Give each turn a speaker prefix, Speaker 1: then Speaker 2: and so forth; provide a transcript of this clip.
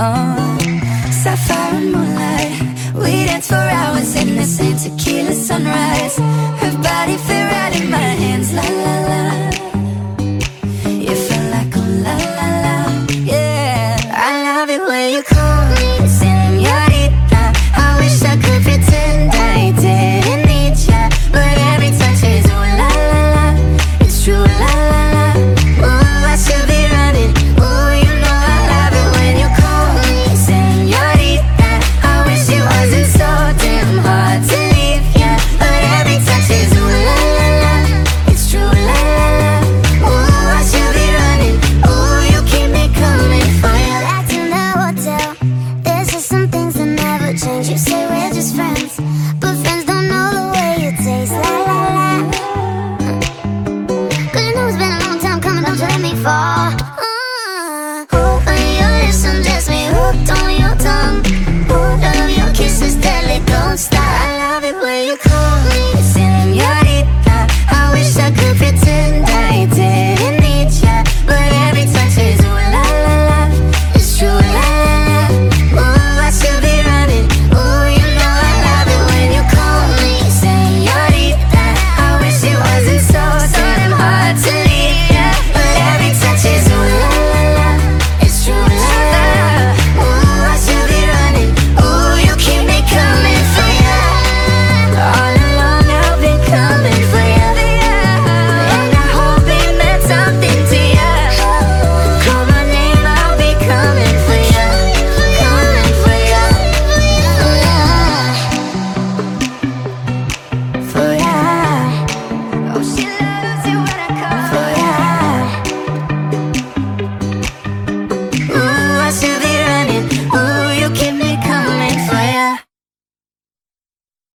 Speaker 1: Sapphire moonlight, we danced for hours in the same tequila sunrise. Her body felt right in my hands, la la la. You felt like la la la, yeah. I love it when you call me.
Speaker 2: Change. You say we're just friends,